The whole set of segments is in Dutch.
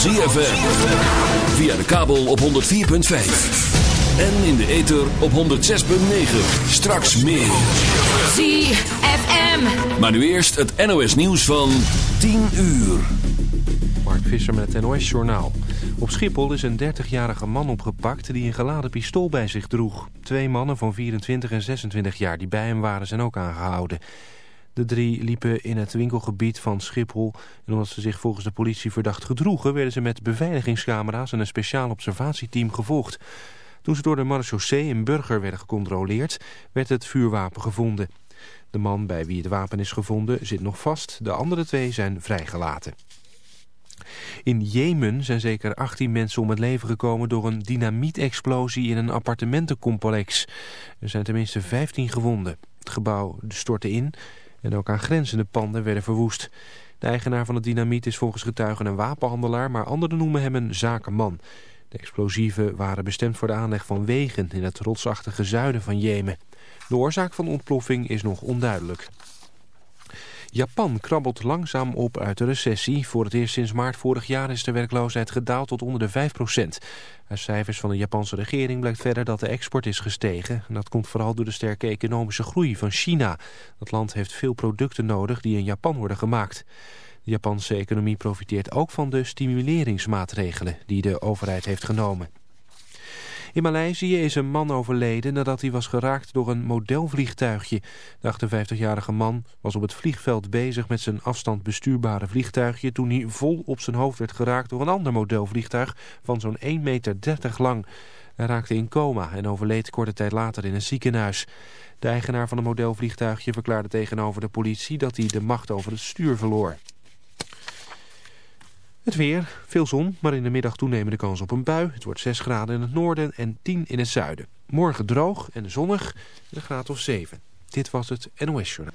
ZFM. Via de kabel op 104.5. En in de ether op 106.9. Straks meer. ZFM. Maar nu eerst het NOS nieuws van 10 uur. Mark Visser met het NOS Journaal. Op Schiphol is een 30-jarige man opgepakt die een geladen pistool bij zich droeg. Twee mannen van 24 en 26 jaar die bij hem waren zijn ook aangehouden. De drie liepen in het winkelgebied van Schiphol. En omdat ze zich volgens de politie verdacht gedroegen... werden ze met beveiligingscamera's en een speciaal observatieteam gevolgd. Toen ze door de marechaussee in Burger werden gecontroleerd... werd het vuurwapen gevonden. De man bij wie het wapen is gevonden zit nog vast. De andere twee zijn vrijgelaten. In Jemen zijn zeker 18 mensen om het leven gekomen door een dynamietexplosie in een appartementencomplex. Er zijn tenminste 15 gewonden. Het gebouw stortte in en ook aan grenzende panden werden verwoest. De eigenaar van het dynamiet is volgens getuigen een wapenhandelaar, maar anderen noemen hem een zakenman. De explosieven waren bestemd voor de aanleg van wegen in het rotsachtige zuiden van Jemen. De oorzaak van de ontploffing is nog onduidelijk. Japan krabbelt langzaam op uit de recessie. Voor het eerst sinds maart vorig jaar is de werkloosheid gedaald tot onder de 5% Uit cijfers van de Japanse regering blijkt verder dat de export is gestegen. En dat komt vooral door de sterke economische groei van China. Dat land heeft veel producten nodig die in Japan worden gemaakt. De Japanse economie profiteert ook van de stimuleringsmaatregelen die de overheid heeft genomen. In Maleisië is een man overleden nadat hij was geraakt door een modelvliegtuigje. De 58-jarige man was op het vliegveld bezig met zijn afstand bestuurbare vliegtuigje... toen hij vol op zijn hoofd werd geraakt door een ander modelvliegtuig van zo'n 1,30 meter lang. Hij raakte in coma en overleed korte tijd later in een ziekenhuis. De eigenaar van het modelvliegtuigje verklaarde tegenover de politie dat hij de macht over het stuur verloor. Het weer, veel zon, maar in de middag toenemende kans op een bui. Het wordt 6 graden in het noorden en 10 in het zuiden. Morgen droog en zonnig, een graad of 7. Dit was het NOS Journal.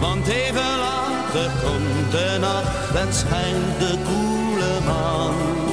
want even later komt de nacht en schijnt de koele maan.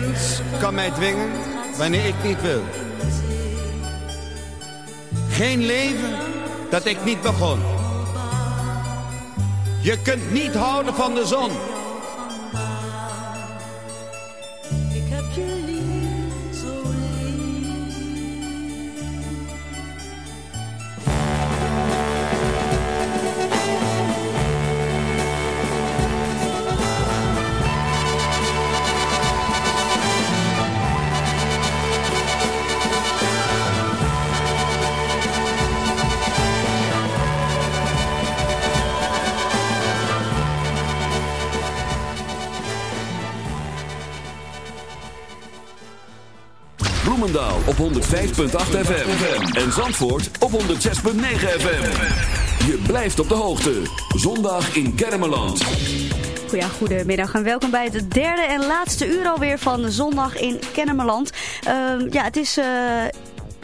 Mens kan mij dwingen wanneer ik niet wil. Geen leven dat ik niet begon. Je kunt niet houden van de zon. 105.8 FM. En Zandvoort op 106.9 FM. Je blijft op de hoogte. Zondag in Kermeland. Ja, goedemiddag en welkom bij het derde en laatste uur alweer van zondag in Kennemerland. Ehm, ja, het is... eh,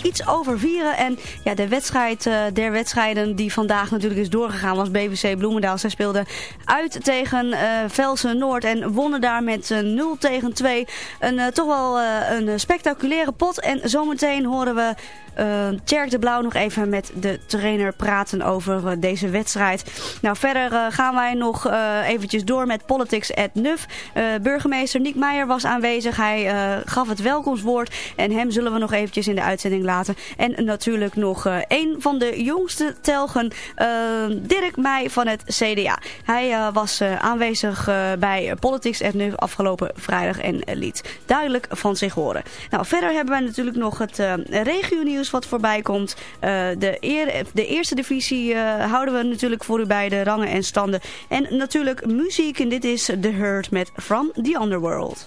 Iets over vieren en ja, de wedstrijd eh, der wedstrijden die vandaag natuurlijk is doorgegaan was BBC Bloemendaal. Zij speelden uit tegen eh Velsen Noord en wonnen daar met eh, 0 tegen 2. Een eh, toch wel eh, een spectaculaire pot en zometeen horen we eh Tjerk de Blauw nog even met de trainer praten over eh, deze wedstrijd. Nou, verder eh, gaan wij nog eventjes door met Politics at Nuf. Burgemeester Niek Meijer was aanwezig. Hij gaf het welkomstwoord en hem zullen we nog eventjes in de uitzending laten. En natuurlijk nog een van de jongste telgen, Dirk Meij van het CDA. Hij was aanwezig bij Politics at Nuf afgelopen vrijdag en liet duidelijk van zich horen. Nou, verder hebben wij natuurlijk nog het eh regionieuws wat voorbij komt. Eh, de, de eerste divisie eh, houden we natuurlijk voor u bij de rangen en standen. En natuurlijk muziek en dit is The Hurt met From the Underworld.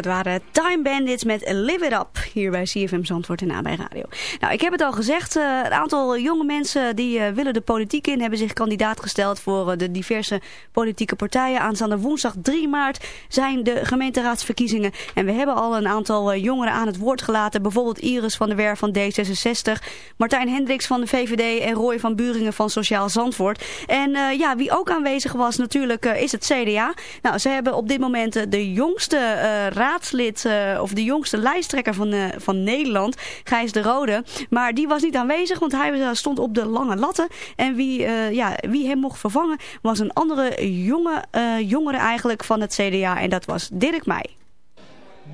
Dat waren Time Bandits met Live It Up hier bij CFM Zandvoort en bij Radio. Nou, ik heb het al gezegd. eh, een aantal jonge mensen die eh, willen de politiek in hebben zich kandidaat gesteld voor eh, de diverse politieke partijen. Aanstaande woensdag 3 maart zijn de gemeenteraadsverkiezingen. En we hebben al een aantal jongeren aan het woord gelaten. Bijvoorbeeld Iris van der Werf van D66, Martijn Hendricks van de VVD en Roy van Buringen van Sociaal Zandvoort. En ja, wie ook aanwezig was natuurlijk is het CDA. Nou, ze hebben op dit moment de jongste raadslid of de jongste lijsttrekker van, van Nederland, Gijs de Rode. Maar die was niet aanwezig, want hij eh, stond op de lange latten. En wie, eh, ja, wie hem mocht vervangen was een andere jonge, eh, jongere eigenlijk van het CDA en dat was Dirk Meij.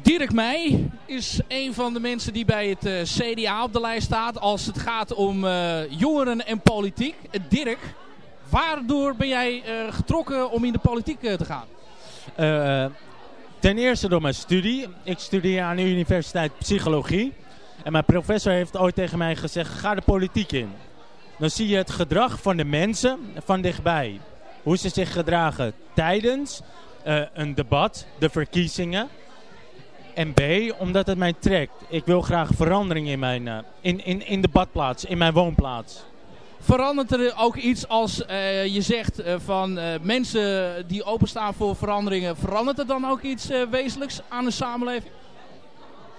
Dirk Meij is een van de mensen die bij het CDA op de lijst staat als het gaat om eh, jongeren en politiek. Dirk, waardoor ben jij eh, getrokken om in de politiek eh, te gaan? Eh, Ten eerste door mijn studie. Ik studeer aan de universiteit psychologie. En mijn professor heeft ooit tegen mij gezegd, ga de politiek in. Dan zie je het gedrag van de mensen van dichtbij. Hoe ze zich gedragen tijdens eh, een debat, de verkiezingen. En B, omdat het mij trekt. Ik wil graag verandering in, mijn, eh, in, in, in de badplaats, in mijn woonplaats. Verandert er ook iets als eh, je zegt van mensen die openstaan voor veranderingen, verandert er dan ook iets wezenlijks aan de samenleving?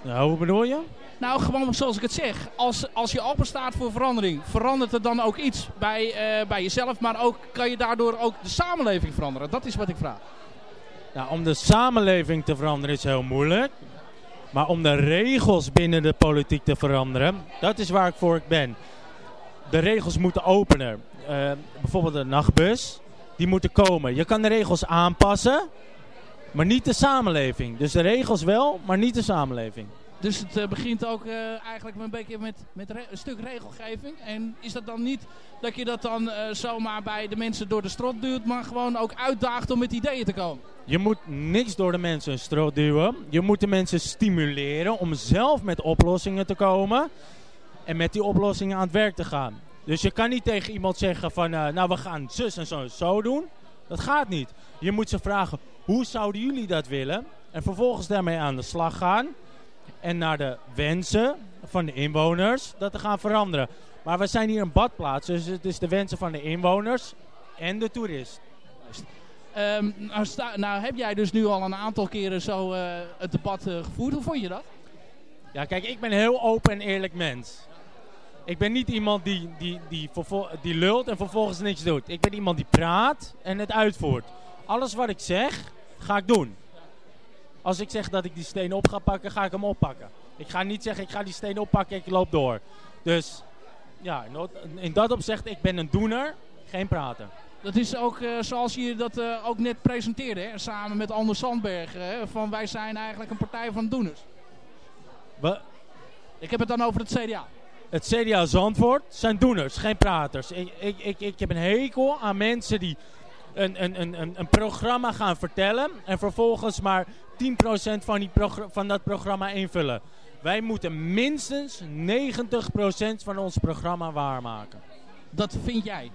Nou, hoe bedoel je? Nou, gewoon zoals ik het zeg. Als, als je openstaat voor verandering, verandert er dan ook iets bij, eh, bij jezelf, maar ook kan je daardoor ook de samenleving veranderen? Dat is wat ik vraag. Nou, om de samenleving te veranderen is heel moeilijk. Maar om de regels binnen de politiek te veranderen, dat is waar ik voor ben. De regels moeten opener. Eh, bijvoorbeeld de nachtbus, die moeten komen. Je kan de regels aanpassen, maar niet de samenleving. Dus de regels wel, maar niet de samenleving. Dus het eh, begint ook eh, eigenlijk een beetje met, met een stuk regelgeving. En is dat dan niet dat je dat dan eh, zomaar bij de mensen door de strot duwt, maar gewoon ook uitdaagt om met ideeën te komen? Je moet niks door de mensen een strot duwen. Je moet de mensen stimuleren om zelf met oplossingen te komen. En met die oplossingen aan het werk te gaan. Dus je kan niet tegen iemand zeggen van, nou we gaan zus en zo en zo doen. Dat gaat niet. Je moet ze vragen, hoe zouden jullie dat willen? En vervolgens daarmee aan de slag gaan. En naar de wensen van de inwoners dat te gaan veranderen. Maar we zijn hier een badplaats, dus het is de wensen van de inwoners en de toerist. Ehm, nou, nou heb jij dus nu al een aantal keren zo eh, het debat eh, gevoerd. Hoe vond je dat? Ja, kijk, ik ben een heel open en eerlijk mens. Ik ben niet iemand die, die, die, die lult en vervolgens niks doet. Ik ben iemand die praat en het uitvoert. Alles wat ik zeg, ga ik doen. Als ik zeg dat ik die steen op ga pakken, ga ik hem oppakken. Ik ga niet zeggen, ik ga die steen oppakken, ik loop door. Dus ja, in dat- opzicht, ik ben een doener, geen prater. Dat is ook eh, zoals je dat eh, ook net presenteerde, hè? samen met Anders Sandberg. Hè? Van wij zijn eigenlijk een partij van doeners. We, Ik heb het dan over het CDA. het CDA Zandvoort zijn doeners, geen praters. Ik, ik, ik, ik heb een hekel aan mensen die een, een, een, een, een programma gaan vertellen en vervolgens maar 10% van, die van dat programma invullen. Wij moeten minstens 90% van ons programma waarmaken. Dat vind jij.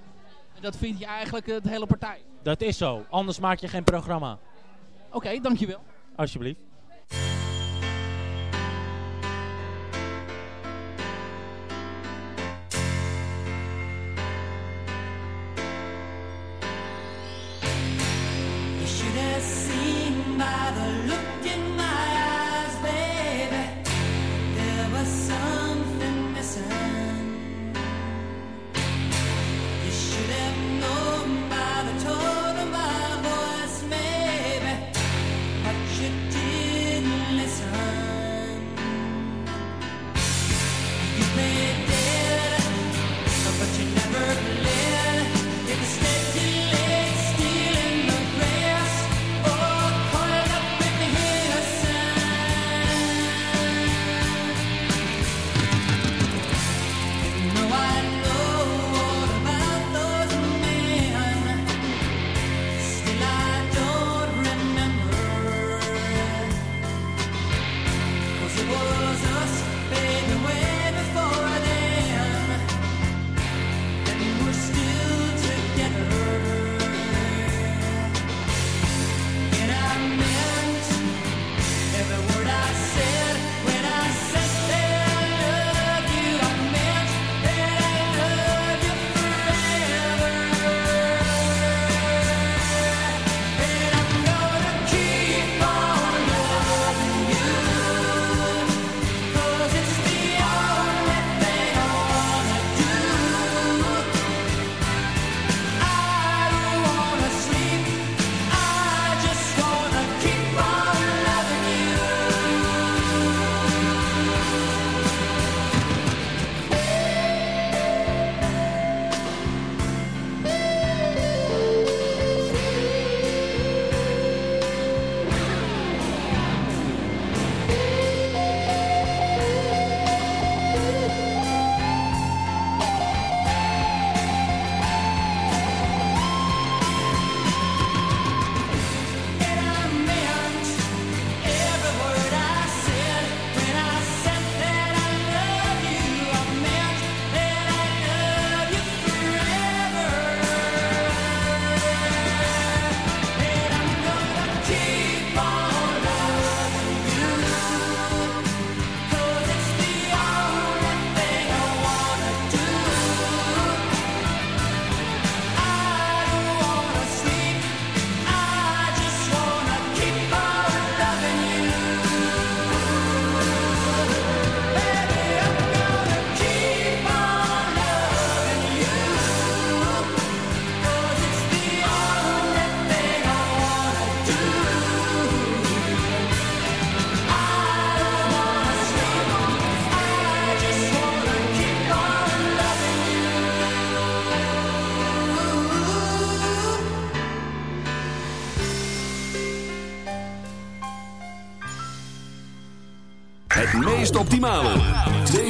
En dat vind je eigenlijk de hele partij. Dat is zo, anders maak je geen programma. Oké, dankjewel. Alsjeblieft. matter.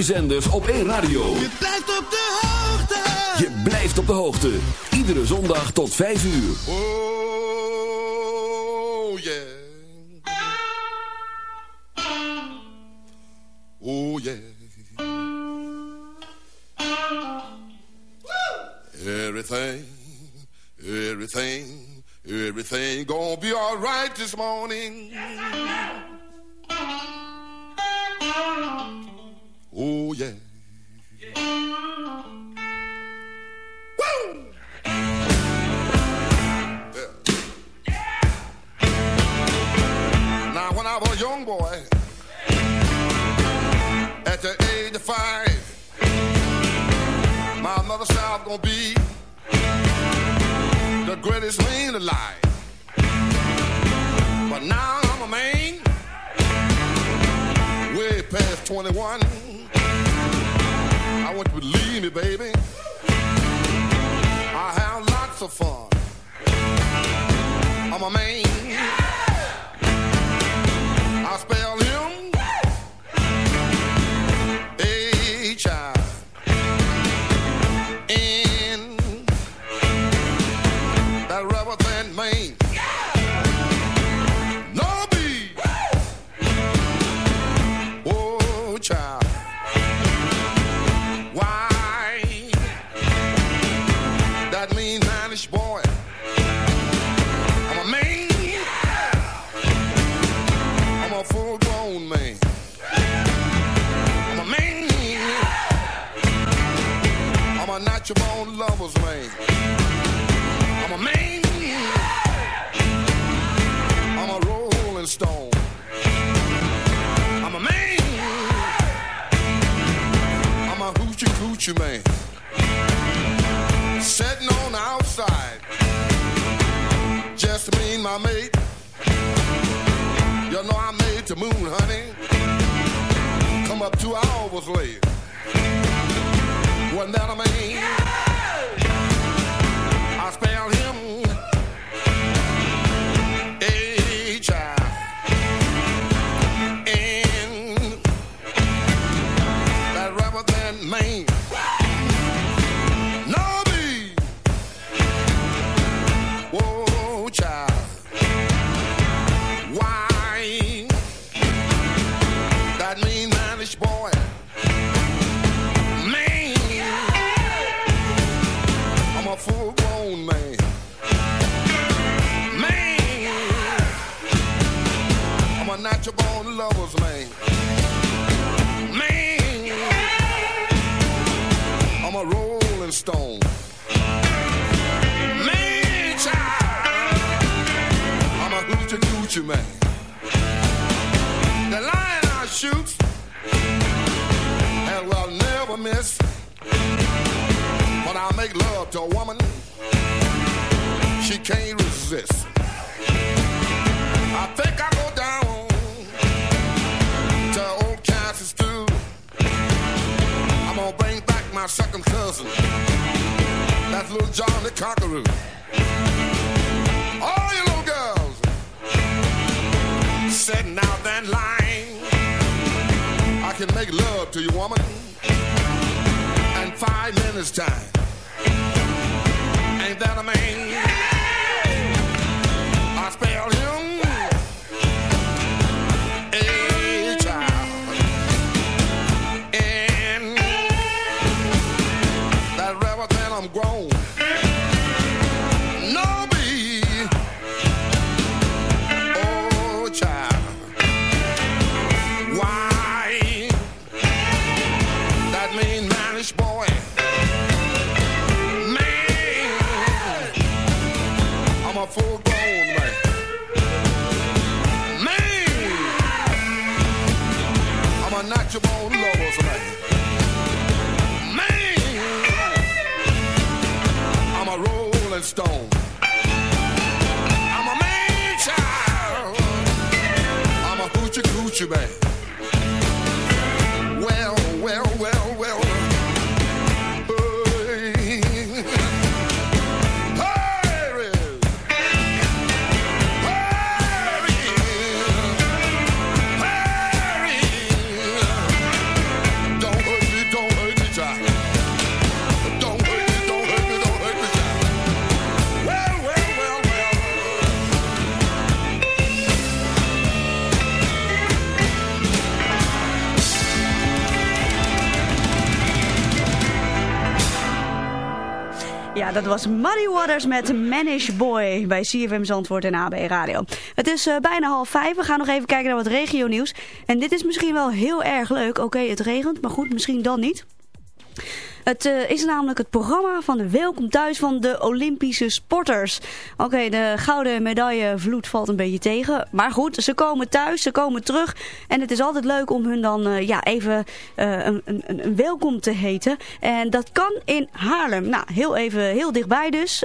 Twee zenders op één radio. Je blijft op de hoogte. Je blijft op de hoogte. Iedere zondag tot 5 uur. Oh yeah. Oh yeah. Everything, everything, everything gonna be all right this morning. Oh gonna be the greatest man alive. But now I'm a man, way past 21. I want you to believe me, baby. I have lots of fun. I'm a man. Rolling stone. Man, child. I'm a hoochie coochie man. The lion I shoot and will never miss. When I make love to a woman, she can't resist. My second cousin. That's little John the Conqueror. All you little girls sitting out that line. I can make love to you, woman, in five minutes time. Ain't that a man? Stone. I'm a man child. I'm a hoochie coochie man. Dat was Muddy Waters met Manish Boy bij CFM Zandvoort en AB Radio. Het is eh, bijna half vijf. We gaan nog even kijken naar wat regionieuws. En dit is misschien wel heel erg leuk. Oké, het regent, maar goed, misschien dan niet. Het uh, is namelijk het programma van de Welkom Thuis van de Olympische sporters. Oké, de gouden medaillevloed valt een beetje tegen. Maar goed, ze komen thuis, ze komen terug. En het is altijd leuk om hun dan uh, ja, even uh, een, een, een, welkom te heten. En dat kan in Haarlem. Nou, heel even, heel dichtbij dus.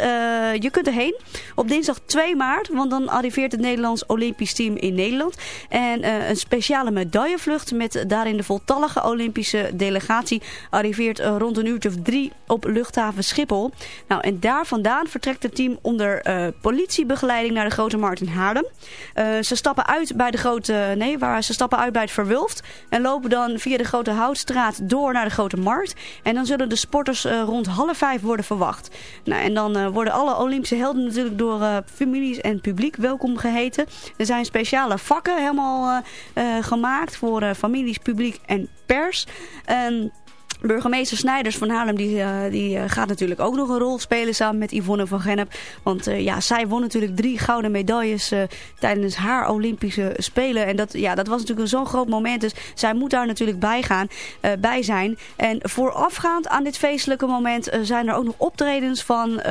je kunt erheen op dinsdag 2 maart. Want dan arriveert het Nederlands Olympisch team in Nederland. En een speciale medaillevlucht met daarin de voltallige Olympische delegatie arriveert rond een uurtje of drie op luchthaven Schiphol. Nou, en daar vandaan vertrekt het team onder uh, politiebegeleiding naar de Grote Markt in Haarlem. Uh, ze stappen uit bij de Grote, nee, waar ze stappen uit bij het Verwulft en lopen dan via de Grote Houtstraat door naar de Grote Markt. En dan zullen de sporters uh, rond half vijf worden verwacht. Nou, en dan worden alle Olympische helden natuurlijk door families en publiek welkom geheten. Er zijn speciale vakken helemaal gemaakt voor families, publiek en pers. Um, Burgemeester Snijders van Haarlem die, uh, die uh, gaat natuurlijk ook nog een rol spelen samen met Yvonne van Gennep. Want uh, ja, zij won natuurlijk drie gouden medailles tijdens haar Olympische Spelen. En dat, ja, dat was natuurlijk zo'n groot moment. Dus zij moet daar natuurlijk bij, gaan, bij zijn. En voorafgaand aan dit feestelijke moment zijn er ook nog optredens van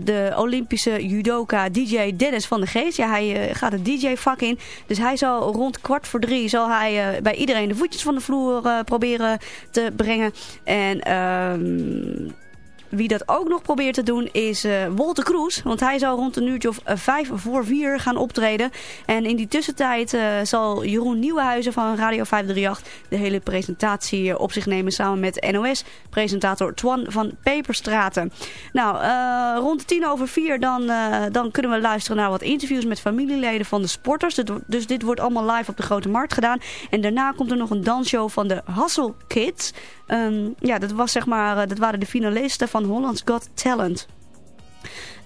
de Olympische judoka DJ Dennis van de Geest. Ja, hij gaat het DJ-vak in. Dus hij zal rond kwart voor drie zal hij bij iedereen de voetjes van de vloer proberen te brengen. En um, wie dat ook nog probeert te doen is uh, Wolter Kroes. Want hij zal rond een uurtje of uh, vijf voor vier gaan optreden. En in die tussentijd uh, zal Jeroen Nieuwenhuizen van Radio 538 de hele presentatie op zich nemen. Samen met NOS-presentator Twan van Peperstraten. Nou, rond tien over vier dan, dan kunnen we luisteren naar wat interviews met familieleden van de sporters. Dus dit wordt allemaal live op de Grote Markt gedaan. En daarna komt er nog een dansshow van de Hustle Kids. Um, ja, dat, was, zeg maar, dat waren de finalisten van Holland's Got Talent.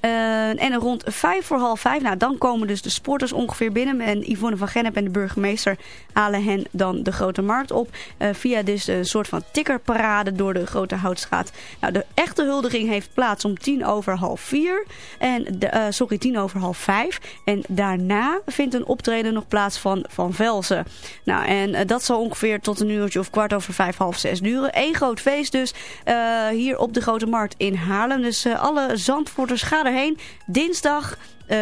Uh, en rond vijf voor half vijf, nou dan komen dus de sporters ongeveer binnen. En Yvonne van Gennep en de burgemeester halen hen dan de Grote Markt op. Uh, via dus een soort van tikkerparade door de Grote Houtstraat. Nou, de echte huldiging heeft plaats om tien over half vier. En de, uh, sorry, tien over half vijf. En daarna vindt een optreden nog plaats van Van Velzen. Nou, en dat zal ongeveer tot een uurtje of kwart over vijf, half zes duren. Eén groot feest dus hier op de Grote Markt in Haarlem. Dus alle Zandvoorters gaan erheen. Dinsdag... Uh,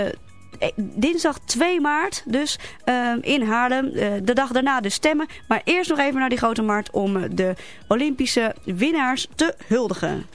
dinsdag 2 maart, dus uh, in Haarlem. De dag daarna de stemmen. Maar eerst nog even naar die grote markt om de Olympische winnaars te huldigen.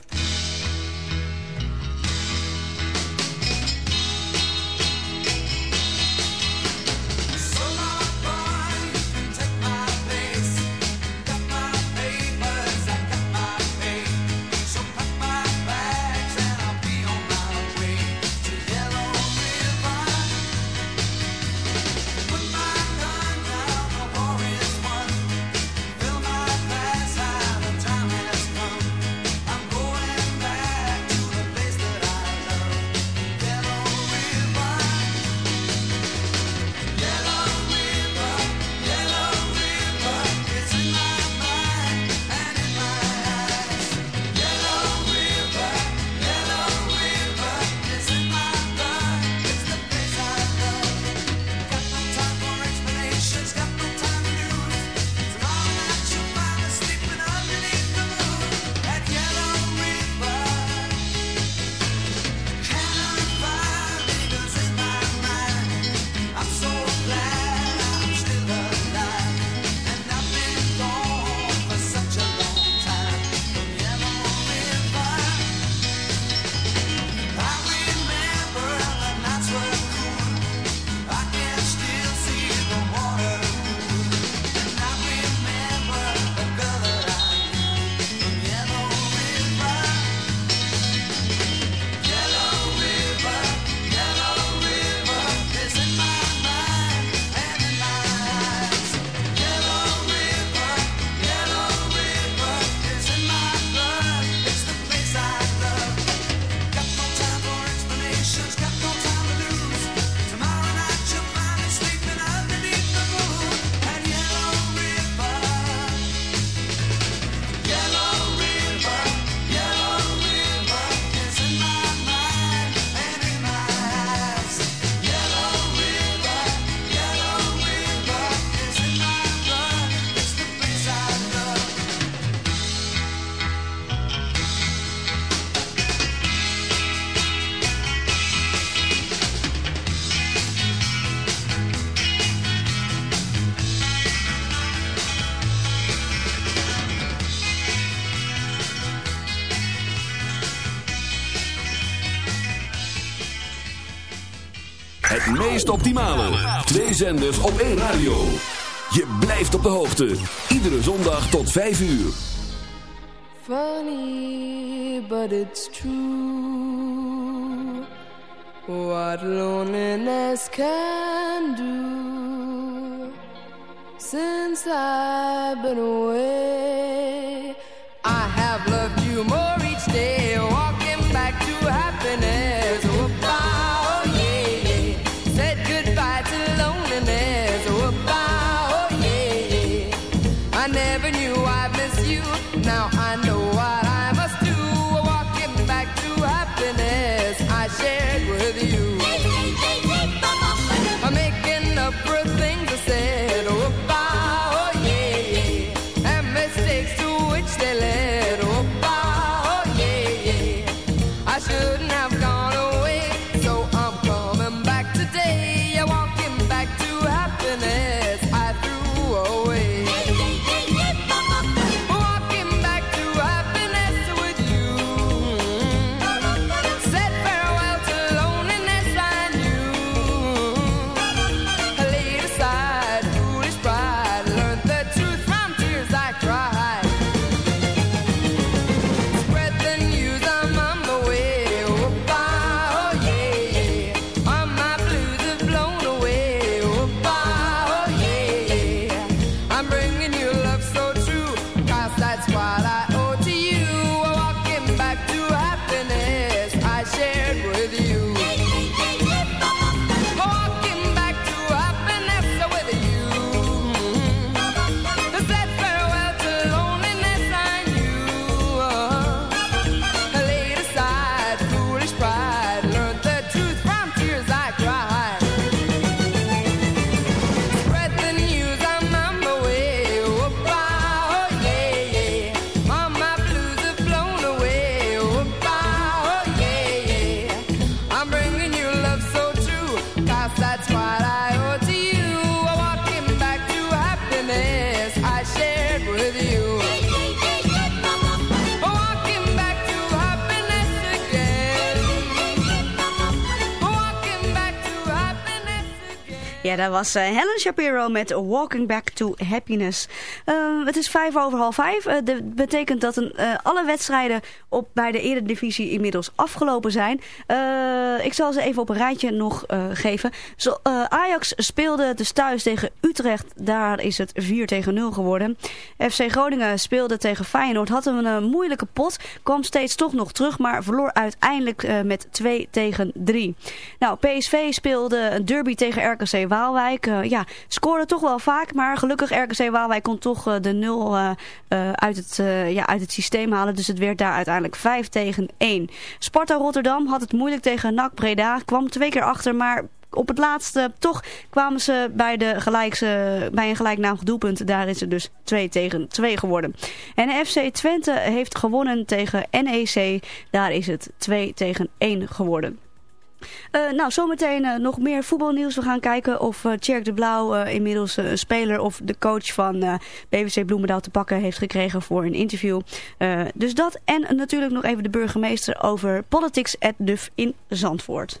Meest optimale. Twee zenders op één radio. Je blijft op de hoogte. Iedere zondag tot 5 uur. Funny, but it's true. What loneliness can do. Since I've been away, Ja, dat was eh, Helen Shapiro met Walking Back to Happiness. Eh, het is vijf over half vijf. Eh, dat betekent dat een, eh, alle wedstrijden op, bij de Eredivisie inmiddels afgelopen zijn. Eh, ik zal ze even op een rijtje nog geven. Zo, Ajax speelde dus thuis tegen Utrecht. Daar is het 4 tegen 0 geworden. FC Groningen speelde tegen Feyenoord. Had een eh, moeilijke pot. Kwam steeds toch nog terug. Maar verloor uiteindelijk met 2 tegen 3. Nou, PSV speelde een derby tegen RKC Waalwijk. Ja, scoorde toch wel vaak. Maar gelukkig RKC Waalwijk kon toch eh, de 0 eh, eh, uit, het, eh, ja, uit het systeem halen. Dus het werd daar uiteindelijk 5 tegen 1. Sparta Rotterdam had het moeilijk tegen NAC Breda. Kwam twee keer achter, maar op het laatste toch kwamen ze bij, de gelijkse, bij een gelijknamig doelpunt. Daar is het dus 2 tegen 2 geworden. En FC Twente heeft gewonnen tegen NEC. Daar is het 2 tegen 1 geworden. Eh, nou, zometeen eh, nog meer voetbalnieuws. We gaan kijken of uh, de Blauw inmiddels een speler of de coach van BBC Bloemendaal te pakken heeft gekregen voor een interview. Dus dat en natuurlijk nog even de burgemeester over Politics at DUF in Zandvoort.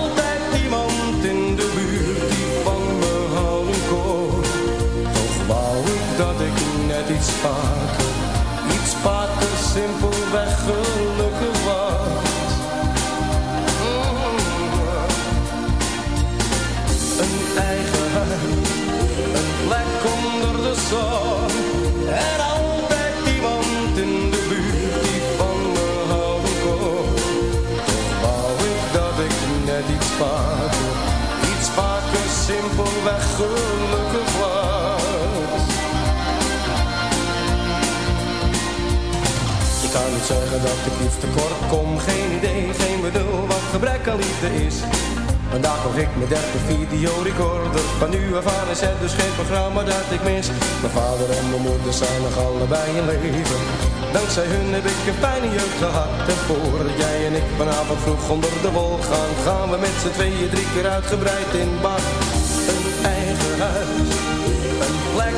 vaker, iets vaker simpelweg ik iets tekort kom Geen idee, geen benul wat gebrek aan liefde is. Vandaag kocht ik mijn derde videorecorder Van nu af aan is het dus geen programma dat ik mis. Mijn vader en mijn moeder zijn nog allebei in leven. Dankzij hun heb ik een fijne jeugd gehad. En voordat jij en ik vanavond vroeg onder de wol gaan Gaan we met z'n tweeën drie keer uitgebreid in bad. Een eigen huis, een plek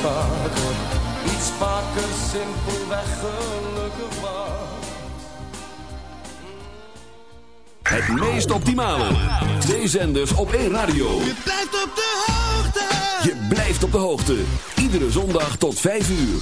Iets vaker, iets vaker simpelweg gelukkig was. Het meest optimale. Twee zenders op één radio. Je blijft op de hoogte. Je blijft op de hoogte. Iedere zondag tot 5 uur.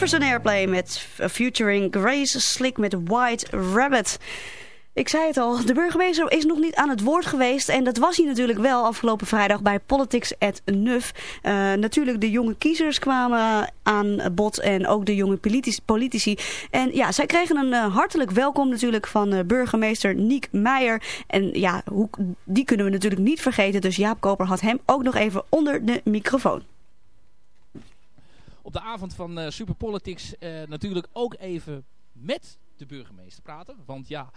Jefferson Airplane met featuring Grace Slick met White Rabbit. Ik zei het al, de burgemeester is nog niet aan het woord geweest. En dat was hij natuurlijk wel afgelopen vrijdag bij Politics at Nuf. Eh, natuurlijk de jonge kiezers kwamen aan bod en ook de jonge politici. En ja, zij kregen een eh, hartelijk welkom natuurlijk van eh, burgemeester Niek Meijer. En ja, hoe, die kunnen we natuurlijk niet vergeten. Dus Jaap Koper had hem ook nog even onder de microfoon. Op de avond van eh Super Politics eh, natuurlijk ook even met de burgemeester praten. Want ja,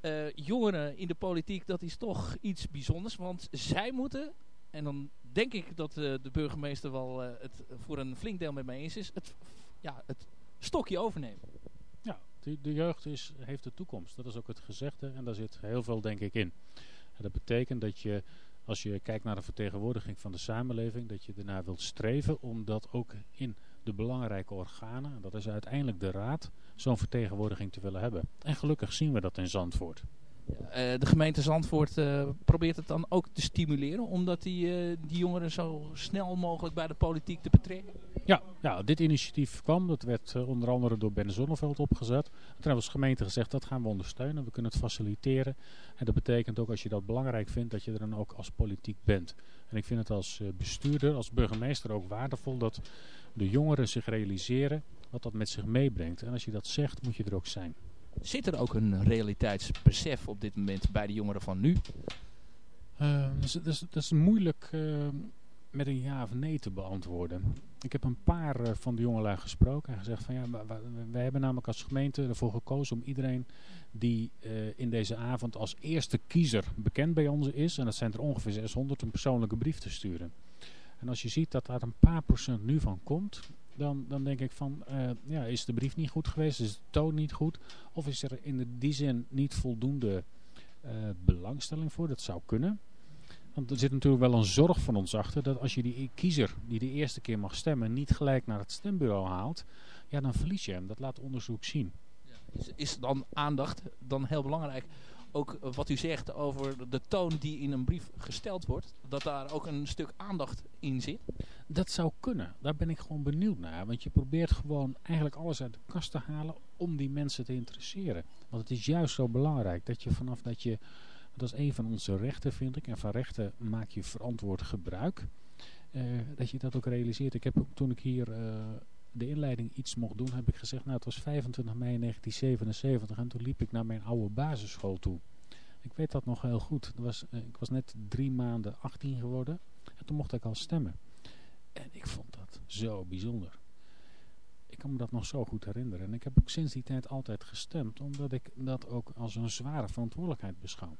eh, jongeren in de politiek, dat is toch iets bijzonders. Want zij moeten, en dan denk ik dat de burgemeester wel het voor een flink deel met mij eens is, het, ja, het stokje overnemen. Ja, de, de jeugd is, heeft de toekomst. Dat is ook het gezegde en daar zit heel veel denk ik in. En dat betekent dat je, als je kijkt naar de vertegenwoordiging van de samenleving, dat je ernaar wilt streven om dat ook in de belangrijke organen, en dat is uiteindelijk de raad, zo'n vertegenwoordiging te willen hebben. En gelukkig zien we dat in Zandvoort. Eh, de gemeente Zandvoort eh, probeert het dan ook te stimuleren, omdat die, eh, die jongeren zo snel mogelijk bij de politiek te betrekken. Ja, ja, dit initiatief kwam. Dat werd onder andere door Ben Zonneveld opgezet. Toen hebben we als gemeente gezegd dat gaan we ondersteunen. We kunnen het faciliteren. En dat betekent ook als je dat belangrijk vindt dat je er dan ook als politiek bent. En ik vind het als bestuurder, als burgemeester ook waardevol dat de jongeren zich realiseren wat dat met zich meebrengt. En als je dat zegt moet je er ook zijn. Zit er ook een realiteitsbesef op dit moment bij de jongeren van nu? Eh, dat, is, is, moeilijk eh, met een ja of nee te beantwoorden. Ik heb een paar eh, van de jongelui gesproken en gezegd van ja, wij hebben namelijk als gemeente ervoor gekozen om iedereen die eh, in deze avond als eerste kiezer bekend bij ons is, en dat zijn er ongeveer 600, een persoonlijke brief te sturen. En als je ziet dat daar een paar procent nu van komt, dan, dan denk ik van, eh, ja, is de brief niet goed geweest, is de toon niet goed, of is er in die zin niet voldoende eh, belangstelling voor, dat zou kunnen. Want er zit natuurlijk wel een zorg van ons achter dat als je die kiezer die de eerste keer mag stemmen niet gelijk naar het stembureau haalt, ja dan verlies je hem. Dat laat onderzoek zien. Is, is dan aandacht dan heel belangrijk? Ook wat u zegt over de toon die in een brief gesteld wordt, dat daar ook een stuk aandacht in zit. Dat zou kunnen. Daar ben ik gewoon benieuwd naar. Want je probeert gewoon eigenlijk alles uit de kast te halen om die mensen te interesseren. Want het is juist zo belangrijk dat je vanaf dat je... Dat is een van onze rechten vind ik. En van rechten maak je verantwoord gebruik. eh, dat je dat ook realiseert. Ik heb toen ik hier eh, de inleiding iets mocht doen, heb ik gezegd... Nou, het was 25 mei 1977 en toen liep ik naar mijn oude basisschool toe. Ik weet dat nog heel goed. Was, eh, ik was net drie maanden 18 geworden. En toen mocht ik al stemmen. En ik vond dat zo bijzonder. Ik kan me dat nog zo goed herinneren. En ik heb ook sinds die tijd altijd gestemd. Omdat ik dat ook als een zware verantwoordelijkheid beschouw.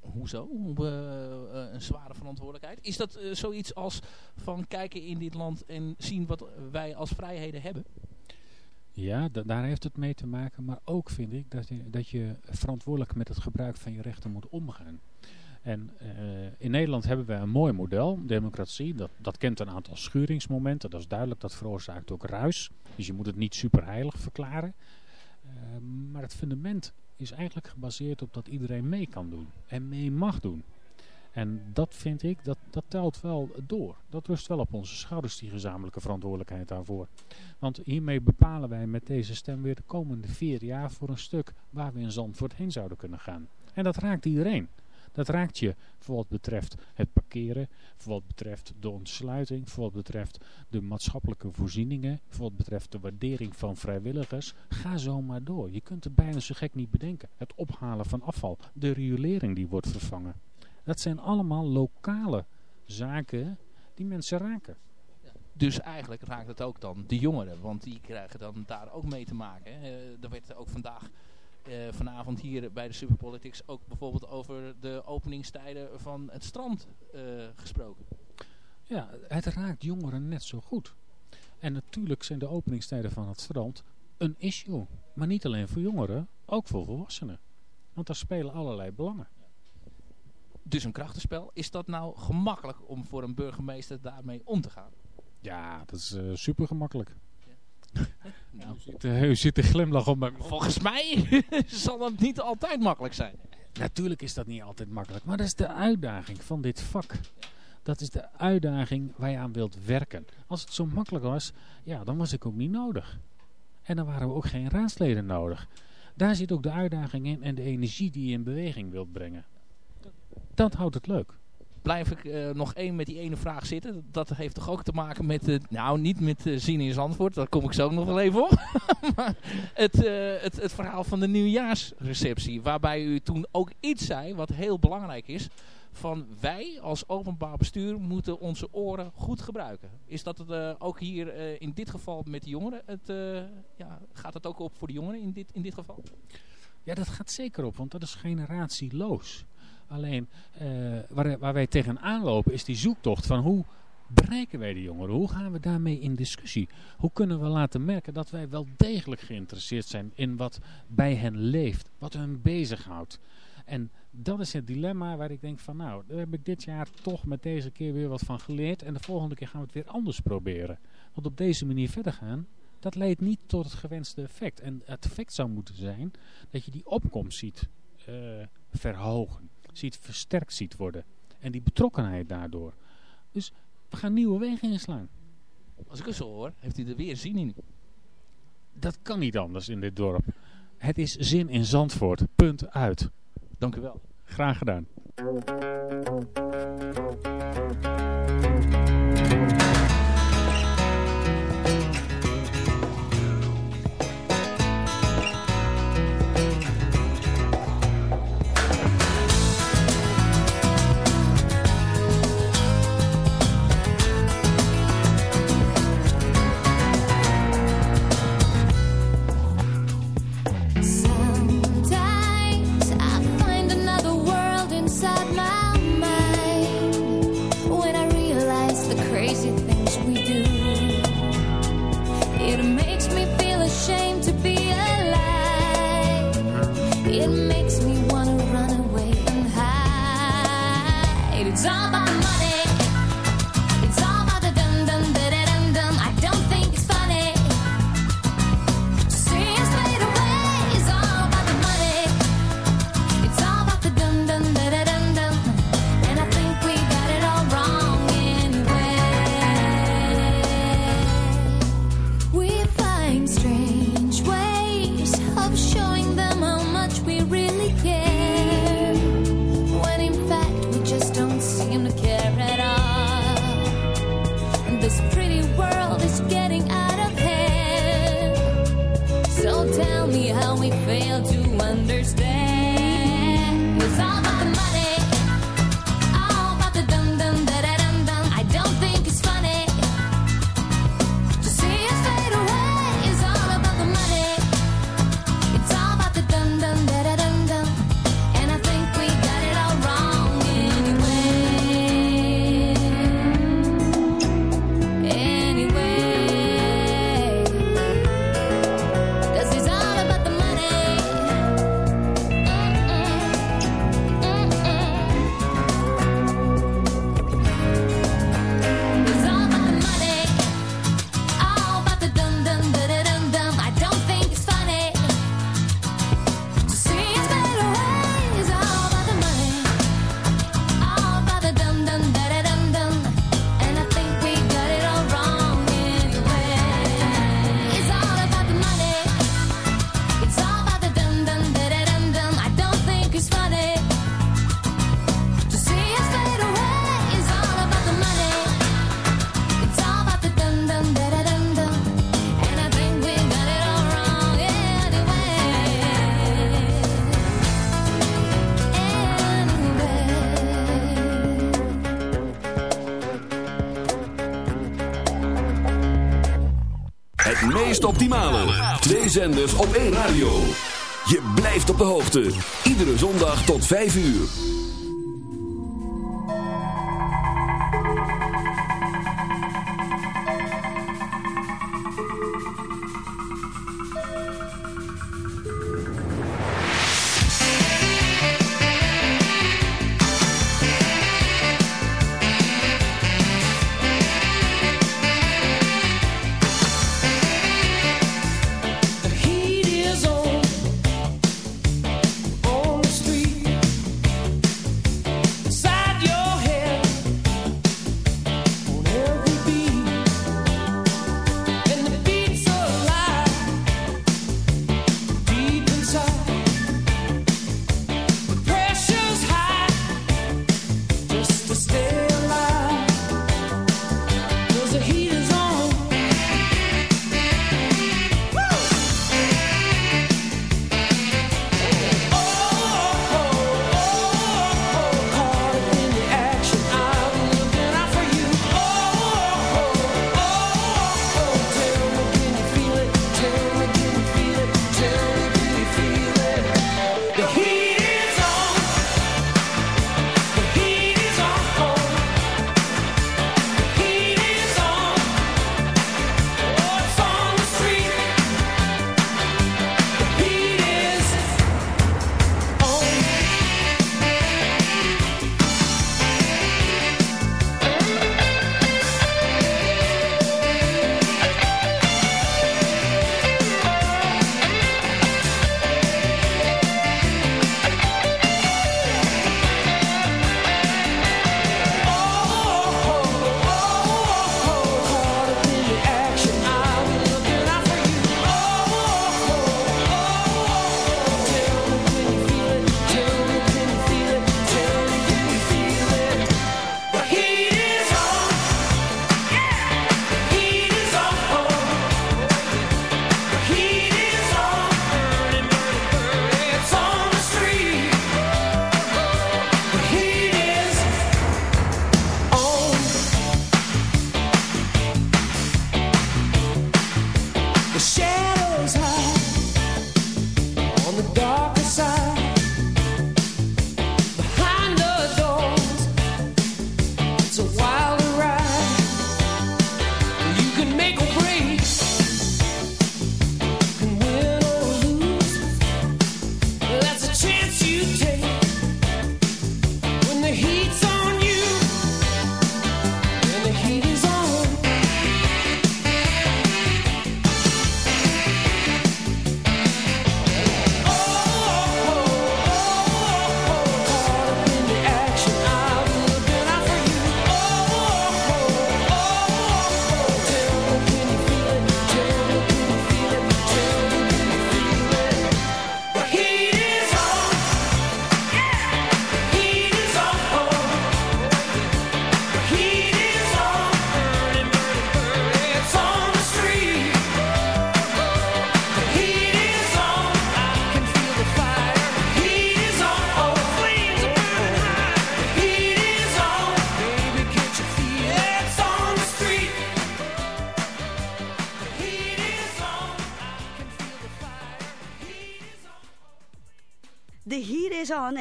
Hoezo? Hoe, eh, eh, een zware verantwoordelijkheid. Is dat eh, zoiets als van kijken in dit land en zien wat wij als vrijheden hebben? Ja, da- daar heeft het mee te maken. Maar ook vind ik dat je, dat je verantwoordelijk met het gebruik van je rechten moet omgaan. En in Nederland hebben we een mooi model, democratie. Dat, dat kent een aantal schuringsmomenten. Dat is duidelijk, dat veroorzaakt ook ruis. Dus je moet het niet superheilig verklaren. Maar het fundament is eigenlijk gebaseerd op dat iedereen mee kan doen. En mee mag doen. En dat vind ik, dat, dat telt wel door. Dat rust wel op onze schouders, die gezamenlijke verantwoordelijkheid daarvoor. Want hiermee bepalen wij met deze stem weer de komende vier jaar voor een stuk waar we in Zandvoort heen zouden kunnen gaan. En dat raakt iedereen. Dat raakt je voor wat betreft het parkeren, voor wat betreft de ontsluiting, voor wat betreft de maatschappelijke voorzieningen, voor wat betreft de waardering van vrijwilligers. Ga zo maar door. Je kunt het bijna zo gek niet bedenken. Het ophalen van afval, de riolering die wordt vervangen. Dat zijn allemaal lokale zaken die mensen raken. Dus eigenlijk raakt het ook dan de jongeren, want die krijgen dan daar ook mee te maken. Eh, er werd ook vandaag, eh, vanavond hier bij de Superpolitics ook bijvoorbeeld over de openingstijden van het strand eh, gesproken. Ja, het raakt jongeren net zo goed. En natuurlijk zijn de openingstijden van het strand een issue. Maar niet alleen voor jongeren, ook voor volwassenen. Want daar spelen allerlei belangen. Dus een krachtenspel. Is dat nou gemakkelijk om voor een burgemeester daarmee om te gaan? Ja, dat is super gemakkelijk. Nou, U ziet de glimlach op mijn volgens mij zal dat niet altijd makkelijk zijn. Natuurlijk is dat niet altijd makkelijk, maar dat is de uitdaging van dit vak. Dat is de uitdaging waar je aan wilt werken. Als het zo makkelijk was, ja, dan was ik ook niet nodig. En dan waren we ook geen raadsleden nodig. Daar zit ook de uitdaging in en de energie die je in beweging wilt brengen. Dat houdt het leuk blijf ik eh, nog één met die ene vraag zitten. Dat heeft toch ook te maken met, eh, nou niet met uh, zin in het antwoord, daar kom ik zo nog wel even op. maar het, het, het verhaal van de nieuwjaarsreceptie, waarbij u toen ook iets zei wat heel belangrijk is. Van wij als openbaar bestuur moeten onze oren goed gebruiken. Is dat ook hier in dit geval met de jongeren? Het, ja, gaat dat ook op voor de jongeren in dit, in dit geval? Ja, dat gaat zeker op, want dat is generatieloos. Alleen eh, waar, waar wij tegenaan lopen is die zoektocht van hoe bereiken wij de jongeren? Hoe gaan we daarmee in discussie? Hoe kunnen we laten merken dat wij wel degelijk geïnteresseerd zijn in wat bij hen leeft, wat hen bezighoudt? En dat is het dilemma waar ik denk van nou, daar heb ik dit jaar toch met deze keer weer wat van geleerd. En de volgende keer gaan we het weer anders proberen. Want op deze manier verder gaan, dat leidt niet tot het gewenste effect. En het effect zou moeten zijn dat je die opkomst ziet eh, verhogen ziet, versterkt ziet worden. En die betrokkenheid daardoor. Dus we gaan nieuwe wegen inslaan. Als ik het zo hoor, heeft hij er weer zin in. Dat kan niet anders in dit dorp. Het is zin in Zandvoort. Punt uit. Dank u wel. Graag gedaan. de. Iedere zondag tot 5 uur.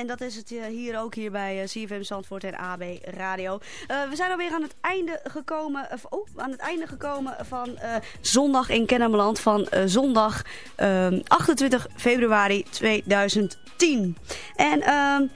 En dat is het eh, hier ook hier bij eh, CFM Zandvoort en AB Radio. Eh, we zijn alweer aan het einde gekomen, of, oh, aan het einde gekomen van zondag in Kennemerland van zondag ehm, 28 februari 2010. En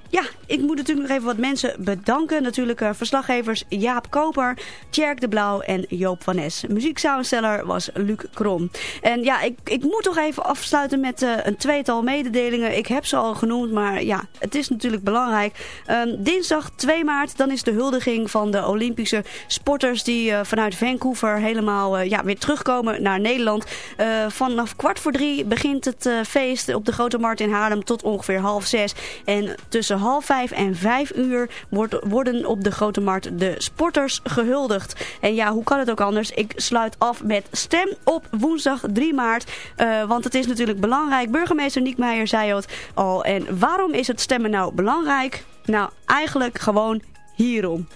ja, ik moet natuurlijk nog even wat mensen bedanken. Natuurlijk verslaggevers Jaap Koper, Tjerk de Blauw en Joop van Nes. Muzieksamensteller was Luc Krom. En ja, ik, ik moet toch even afsluiten met een tweetal mededelingen. Ik heb ze al genoemd, maar ja, het is natuurlijk belangrijk. Ehm, dinsdag 2 maart, dan is de huldiging van de Olympische sporters die eh, vanuit Vancouver helemaal eh, ja, weer terugkomen naar Nederland. Eh, vanaf kwart voor drie begint het feest op de Grote Markt in Haarlem tot ongeveer half zes. En tussen half vijf en vijf uur wordt, worden op de Grote Markt de sporters gehuldigd. En ja, hoe kan het ook anders? Ik sluit af met stem op woensdag 3 maart. Want het is natuurlijk belangrijk. Burgemeester Niek Meijer zei het al. En waarom is het stemmen nou belangrijk? Nou, eigenlijk gewoon hierom.